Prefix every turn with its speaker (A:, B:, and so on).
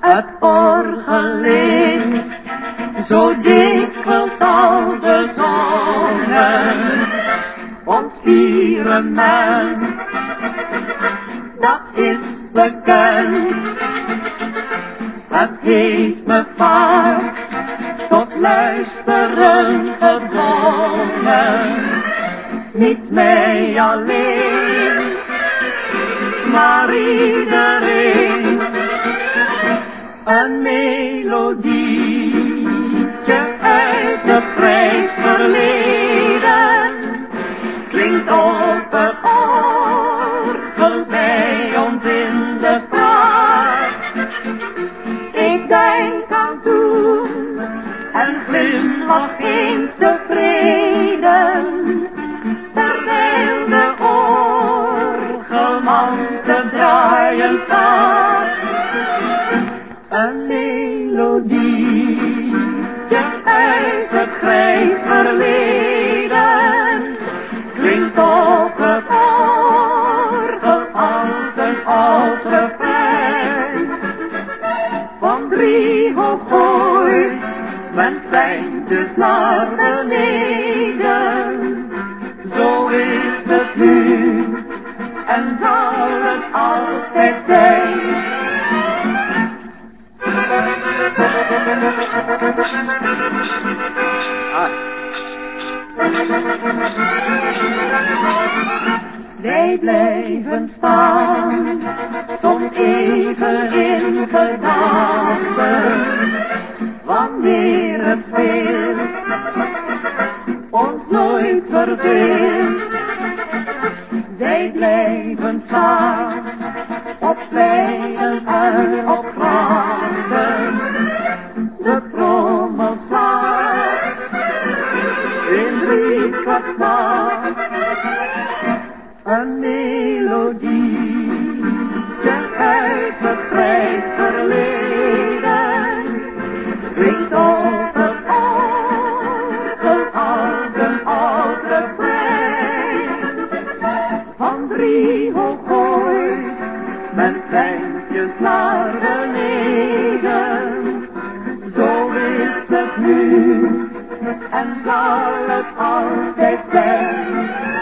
A: Het orgel is zo dikwijls al bezongen. Ons vieren dat is bekend. Het heeft me vaak tot luisteren gedwongen. Niet mij alleen maar iedereen. Een melodietje uit de prijsverleden klinkt op het orgel bij ons in de straat. Ik denk aan toen en glimlach eens tevreden, Een melodietje uit het grijs verleden klinkt op het orgel als een oud refrein. Van drie hooggooi, men seintjes naar beneden. Altijd zijn. Wij blijven staan, soms even in gedachten, wanneer het speelt, ons nooit verveelt. Wij blijven staan, op pleinen en op grachten, de trommel slaat, in drie kwart. Een Van drie hooggooi, met seintjes naar beneden. Zo is het nu en zal het altijd zijn.